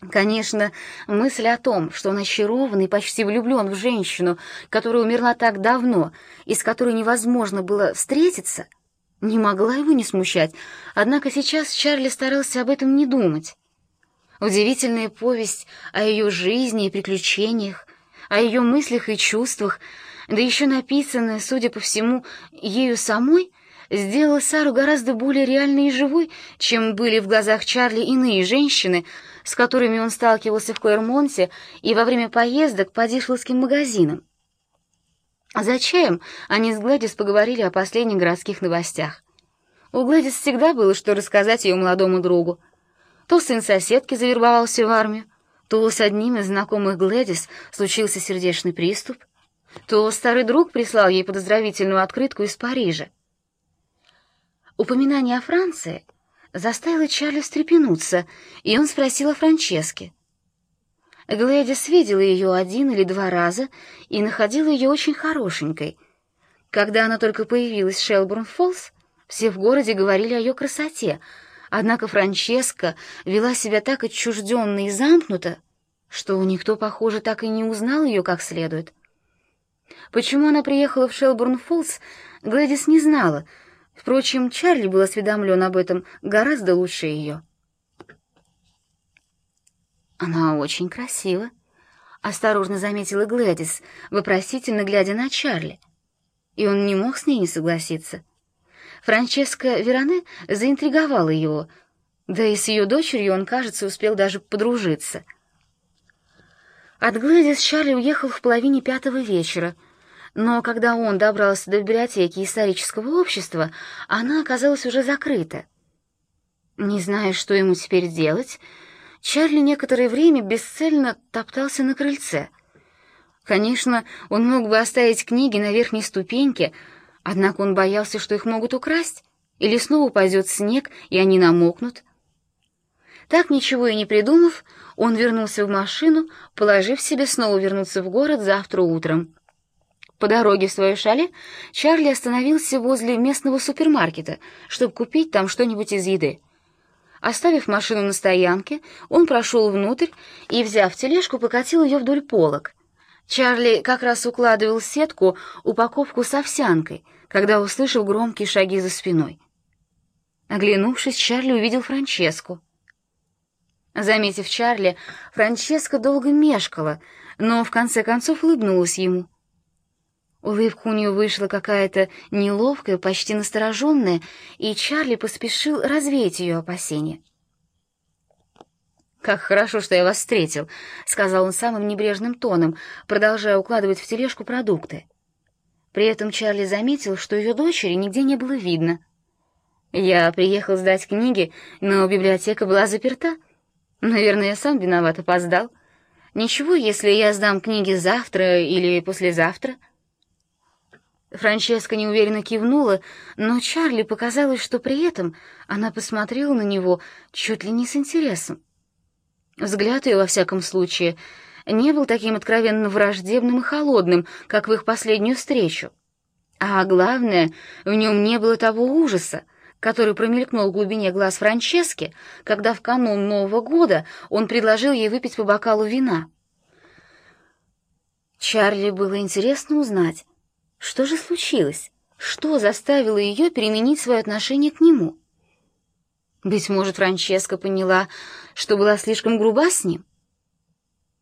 Конечно, мысль о том, что он очарован и почти влюблен в женщину, которая умерла так давно и с которой невозможно было встретиться, не могла его не смущать, однако сейчас Чарли старался об этом не думать. Удивительная повесть о ее жизни и приключениях, о ее мыслях и чувствах, да еще написанная, судя по всему, ею самой, сделала Сару гораздо более реальной и живой, чем были в глазах Чарли иные женщины, с которыми он сталкивался в Клэрмонте и во время поездок по дишловским магазинам. За чаем они с Глэдис поговорили о последних городских новостях. У Глэдис всегда было что рассказать ее молодому другу. То сын соседки завербовался в армию, то с одним из знакомых Глэдис случился сердечный приступ, то старый друг прислал ей поздравительную открытку из Парижа. Упоминание о Франции заставило Чарли встрепенуться, и он спросил о Франческе. Глэдис видела ее один или два раза и находила ее очень хорошенькой. Когда она только появилась в Шелбурн-Фоллс, все в городе говорили о ее красоте, однако Франческа вела себя так отчужденно и замкнуто, что никто, похоже, так и не узнал ее как следует. Почему она приехала в Шелбурн-Фоллс, Глэдис не знала — Впрочем, Чарли был осведомлен об этом гораздо лучше ее. «Она очень красива», — осторожно заметила Глэдис, вопросительно глядя на Чарли. И он не мог с ней не согласиться. Франческа Вероне заинтриговала его, да и с ее дочерью он, кажется, успел даже подружиться. От Глэдис Чарли уехал в половине пятого вечера — но когда он добрался до библиотеки исторического общества, она оказалась уже закрыта. Не зная, что ему теперь делать, Чарли некоторое время бесцельно топтался на крыльце. Конечно, он мог бы оставить книги на верхней ступеньке, однако он боялся, что их могут украсть, или снова упадет снег, и они намокнут. Так ничего и не придумав, он вернулся в машину, положив себе снова вернуться в город завтра утром. По дороге в свое шале Чарли остановился возле местного супермаркета, чтобы купить там что-нибудь из еды. Оставив машину на стоянке, он прошел внутрь и, взяв тележку, покатил ее вдоль полок. Чарли как раз укладывал сетку упаковку с овсянкой, когда услышал громкие шаги за спиной. Оглянувшись, Чарли увидел Франческу. Заметив Чарли, Франческа долго мешкала, но в конце концов улыбнулась ему — Улыбка у нее вышла какая-то неловкая, почти настороженная, и Чарли поспешил развеять ее опасения. «Как хорошо, что я вас встретил», — сказал он самым небрежным тоном, продолжая укладывать в тележку продукты. При этом Чарли заметил, что ее дочери нигде не было видно. «Я приехал сдать книги, но библиотека была заперта. Наверное, я сам виноват, опоздал. Ничего, если я сдам книги завтра или послезавтра». Франческа неуверенно кивнула, но Чарли показалось, что при этом она посмотрела на него чуть ли не с интересом. Взгляд ее, во всяком случае, не был таким откровенно враждебным и холодным, как в их последнюю встречу. А главное, в нем не было того ужаса, который промелькнул в глубине глаз Франчески, когда в канун Нового года он предложил ей выпить по бокалу вина. Чарли было интересно узнать, что же случилось? Что заставило ее переменить свое отношение к нему? Быть может, Франческа поняла, что была слишком груба с ним?